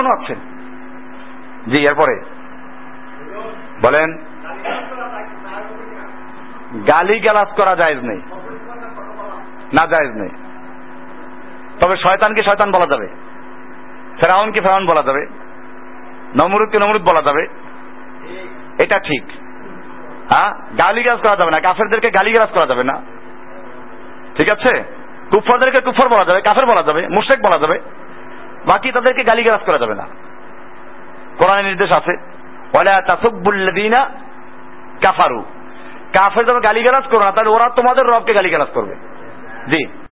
এখনও আছে জি, এরপরে। বলেন গালি গালাজ করা জায়েজ নেই। না, জায়েজ নেই। তবে শয়তানকে শয়তান বলা যাবে। ফেরাউনকে ফেরাউন বলা যাবে। নমরুদকে নমরুদ বলা যাবে। এটা ঠিক। হ্যাঁ? গালিগালাজ করা যাবে না। কাফেরদেরকে গালিগালাজ করা যাবে না। ঠিক আছে? কুফরদেরকে কুফর বলা যাবে, কাফের বলা যাবে মুশেক বলা যাবে। বাকি তাদেরকে গালিগালাজ করা যাবে না। কোরআনের নির্দেশ আছে কাফারু কাফের। যখন গালিগালাজ করো না, তাহলে ওরা তোমাদের রবকে গালিগালাজ করবে। জি।